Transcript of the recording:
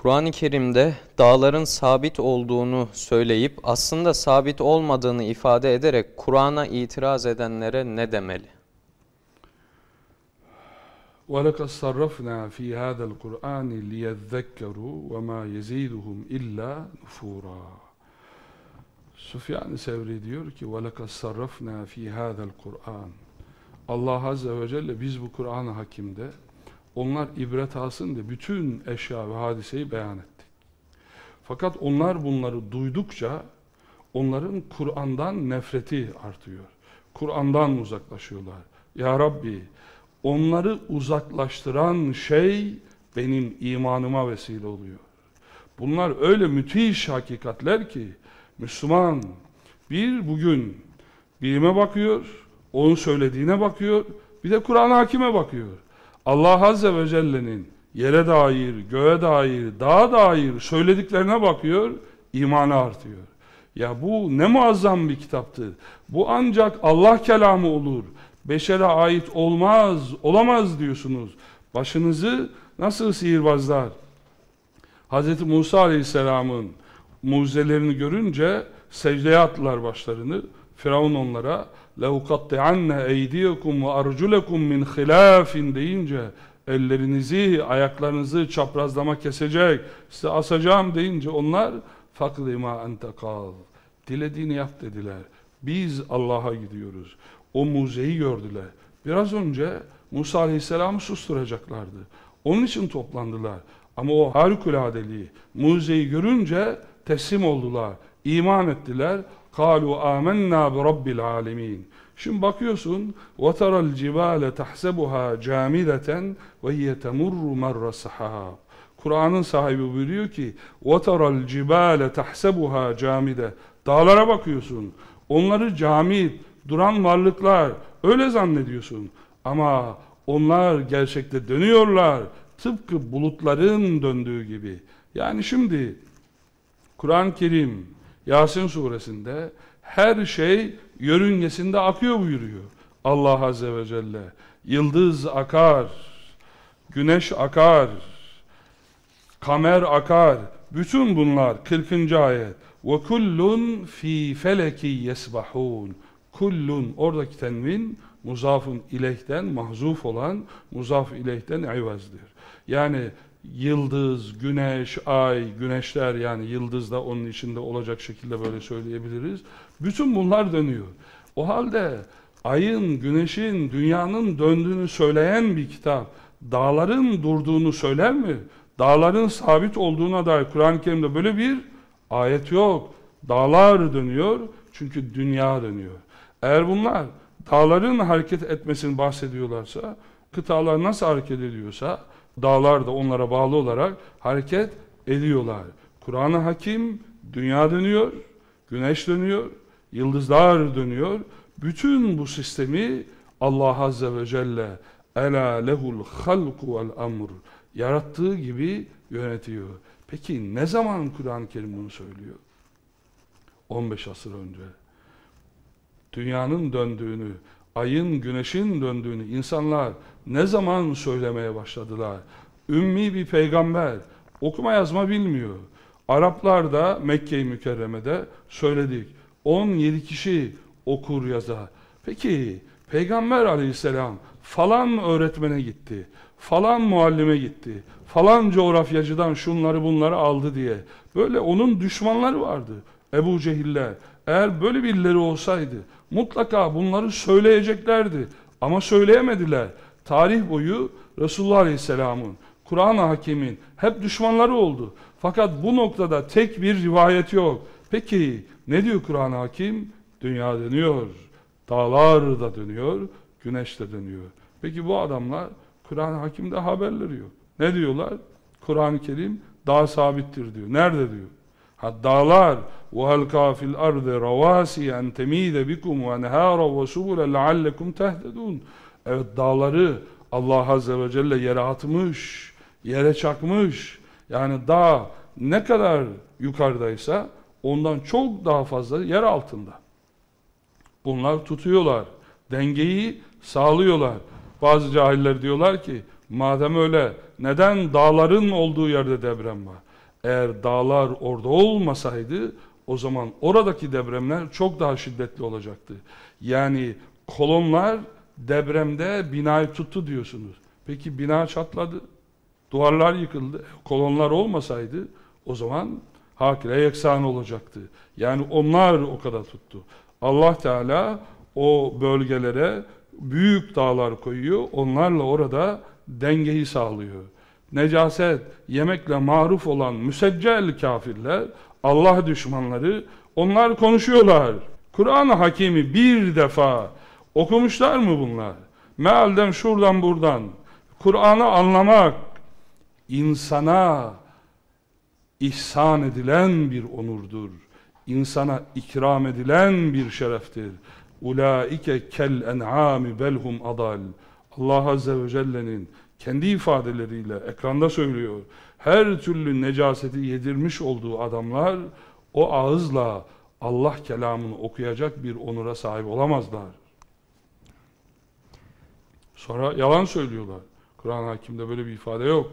Kur'an-ı Kerim'de dağların sabit olduğunu söyleyip aslında sabit olmadığını ifade ederek Kur'an'a itiraz edenlere ne demeli? وَلَقَدْ صَرَّفْنَا فِي هَذَا الْقُرْآنِ لِيَذَّكَّرُوا وَمَا يَزِيدُهُمْ إِلَّا نُفُورًا Süfyan-ı Sevri diyor ki وَلَقَدْ صَرَّفْنَا فِي هَذَا الْقُرْآنِ Allah Azze ve Celle biz bu Kur'an-ı Hakim'de onlar ibret alsın diye bütün eşya ve hadiseyi beyan ettik. Fakat onlar bunları duydukça onların Kur'an'dan nefreti artıyor. Kur'an'dan uzaklaşıyorlar. Ya Rabbi onları uzaklaştıran şey benim imanıma vesile oluyor. Bunlar öyle müthiş hakikatler ki Müslüman bir bugün bilime bakıyor, onun söylediğine bakıyor, bir de Kur'an hakime bakıyor. Allah Azze ve Celle'nin yere dair, göğe dair, dağa dair söylediklerine bakıyor, imanı artıyor. Ya bu ne muazzam bir kitaptır. Bu ancak Allah kelamı olur. Beşere ait olmaz, olamaz diyorsunuz. Başınızı nasıl sihirbazlar? Hz. Musa Aleyhisselam'ın mucizelerini görünce secdeye attılar başlarını. Firavun onlara لَوْقَطِّعَنَّ اَيْدِيَكُمْ وَاَرْجُلَكُمْ مِنْ خِلَافٍ deyince ellerinizi, ayaklarınızı çaprazlama kesecek, size asacağım deyince onlar فَقْدِ مَا أَنْتَ قَالْ Dilediğini yap dediler. Biz Allah'a gidiyoruz. O muzeyi gördüler. Biraz önce Musa Aleyhisselam'ı susturacaklardı. Onun için toplandılar. Ama o harikuladeliği, muzeyi görünce teslim oldular. iman ettiler. قَالُوا آمَنَّا بِرَبِّ الْعَالَمِينَ Şimdi bakıyorsun وَتَرَى الْجِبَالَ تَحْسَبُهَا جَامِدَةً وَهِيَ تَمُرُّ مَرَّ السَّحَابِ Kur'an'ın sahibi buyuruyor ki وَتَرَى الْجِبَالَ تَحْسَبُهَا جَامِدَةً Dağlara bakıyorsun. Onları camid, duran varlıklar öyle zannediyorsun. Ama onlar gerçekte dönüyorlar. Tıpkı bulutların döndüğü gibi. Yani şimdi Kur'an-ı Kerim Yasin suresinde her şey yörüngesinde akıyor buyuruyor. Allah Azze ve Celle. Yıldız akar, güneş akar, kamer akar. Bütün bunlar 40. ayet. Ve fi feleki yesbahun. Kullun oradaki tenvin muzafın ileyhten mahzuf olan muzaf ileyhten ivazdır. Yani yıldız, güneş, ay, güneşler yani yıldız da onun içinde olacak şekilde böyle söyleyebiliriz. Bütün bunlar dönüyor. O halde ayın, güneşin, dünyanın döndüğünü söyleyen bir kitap dağların durduğunu söyler mi? Dağların sabit olduğuna dair Kur'an-ı Kerim'de böyle bir ayet yok. Dağlar dönüyor çünkü dünya dönüyor. Eğer bunlar dağların hareket etmesini bahsediyorlarsa, kıtalar nasıl hareket ediyorsa, dağlar da onlara bağlı olarak hareket ediyorlar. Kur'an-ı Hakim dünya dönüyor, güneş dönüyor, yıldızlar dönüyor. Bütün bu sistemi Allah Azze ve Celle Ela lehul halku vel amr yarattığı gibi yönetiyor. Peki ne zaman Kur'an-ı Kerim bunu söylüyor? 15 asır önce. Dünyanın döndüğünü, ayın, güneşin döndüğünü insanlar ne zaman söylemeye başladılar? Ümmi bir peygamber, okuma yazma bilmiyor. Araplar da Mekke-i Mükerreme'de söyledik. 17 kişi okur yazar. Peki Peygamber aleyhisselam falan öğretmene gitti, falan muallime gitti, falan coğrafyacıdan şunları bunları aldı diye. Böyle onun düşmanları vardı. Ebu Cehiller. Eğer böyle birileri olsaydı mutlaka bunları söyleyeceklerdi. Ama söyleyemediler. Tarih boyu Resulullah Aleyhisselam'ın, Kur'an-ı Hakim'in hep düşmanları oldu. Fakat bu noktada tek bir rivayet yok. Peki ne diyor Kur'an-ı Hakim? Dünya dönüyor, dağlar da dönüyor, güneş de dönüyor. Peki bu adamlar Kur'an-ı Hakim'de haberleri yok. Ne diyorlar? Kur'an-ı Kerim dağ sabittir diyor. Nerede diyor? Haddalar ve halka fil ardı ravasi en temide bikum ve nehara ve subule leallekum tehdedun. Evet dağları Allah Azze ve Celle yere atmış, yere çakmış. Yani dağ ne kadar yukarıdaysa ondan çok daha fazla yer altında. Bunlar tutuyorlar. Dengeyi sağlıyorlar. Bazı cahiller diyorlar ki madem öyle neden dağların olduğu yerde deprem var? Eğer dağlar orada olmasaydı o zaman oradaki depremler çok daha şiddetli olacaktı. Yani kolonlar depremde binayı tuttu diyorsunuz. Peki bina çatladı. Duvarlar yıkıldı. Kolonlar olmasaydı o zaman hakire yeksan olacaktı. Yani onlar o kadar tuttu. Allah Teala o bölgelere büyük dağlar koyuyor. Onlarla orada dengeyi sağlıyor. Necaset, yemekle maruf olan müseccel kafirler, Allah düşmanları, onlar konuşuyorlar. Kur'an-ı Hakimi bir defa okumuşlar mı bunlar? Mealden şuradan buradan. Kur'an'ı anlamak, insana ihsan edilen bir onurdur. İnsana ikram edilen bir şereftir. Ulaike kel en'ami belhum adal. Allah Azze ve Celle'nin kendi ifadeleriyle ekranda söylüyor. Her türlü necaseti yedirmiş olduğu adamlar o ağızla Allah kelamını okuyacak bir onura sahip olamazlar. Sonra yalan söylüyorlar. Kur'an-ı Hakim'de böyle bir ifade yok.